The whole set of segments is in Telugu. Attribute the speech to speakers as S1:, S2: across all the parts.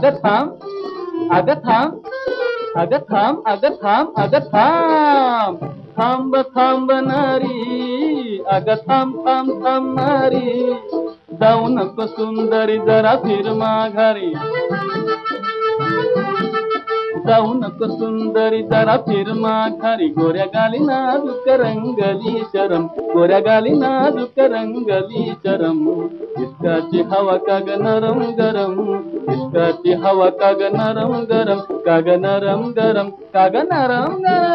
S1: अगर थाम अगर थाम अगर थाम अगर थाम अगर थाम थांब थांब नारी अग थाम थाम थांब नारी जाऊ को सुंदरी जरा फिर माघारी సౌనకు సుందరి ధర పెరుమాఖరి గొరగాలిన దుఃఖరంగలీశరం గొరగాలిన దుఃఖరంగలీశరం ఇష్టాచి హవ కగనరం గరం ఇష్టాచి హవ కగనరం గరం కగనరం గరం కగనరం గరం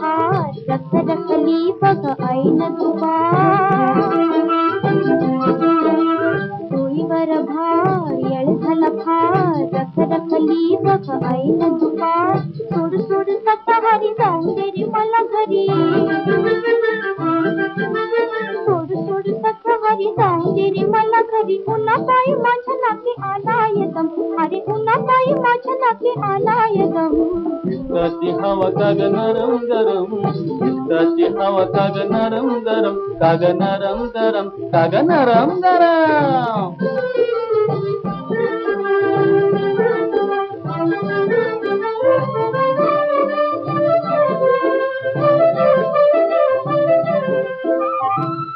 S2: భార్య रख मली पगा आईना तुपा कोई वर भारी અલખ લખા રખ મલી પગા આયના ઝુકા સોડ સોડ સત્તા હરી સુંદેરી મલખરી સોડ સોડ સત્તા હરી સુંદેરી મલખરી કોના તાય માચા નાકે આના યતમ તારી કોના તાય માચા નાકે આના
S1: ताची हवा काग नरम गरम ताची हवा काग नरम गरम काग नरम गरम काग नरम गरम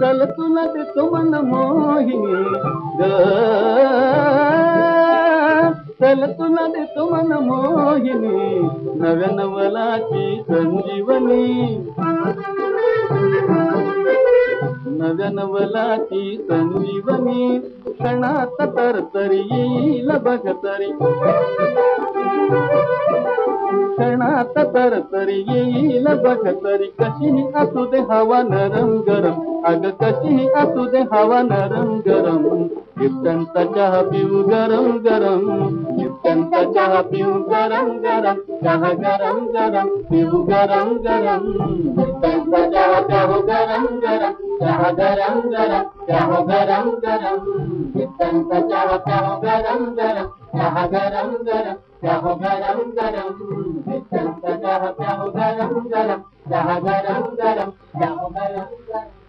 S1: కలుతున్నది సుమన మోహిని గా चल तुला तुमन मोहिनी नव्या संजीवनी नव्या संजीवनी क्षणात तर तरी येईल बघ तरी तर तरी येईल बघतरी कशीही असू दे हवा नरम गरम अग कशीही असू दे हवा नरम गरम लिप्टनचा चहा पिऊ गरम गरम लिप्टनचा चहा पिऊ गरम गरम चहा गरम गरम पिऊ गरम गरम लिप्टनचा चहा पिऊ गरम गरम चहा गरम गरम चहा गरम गरम लिप्टनचा चहा पिऊ गरम गरम Thank you.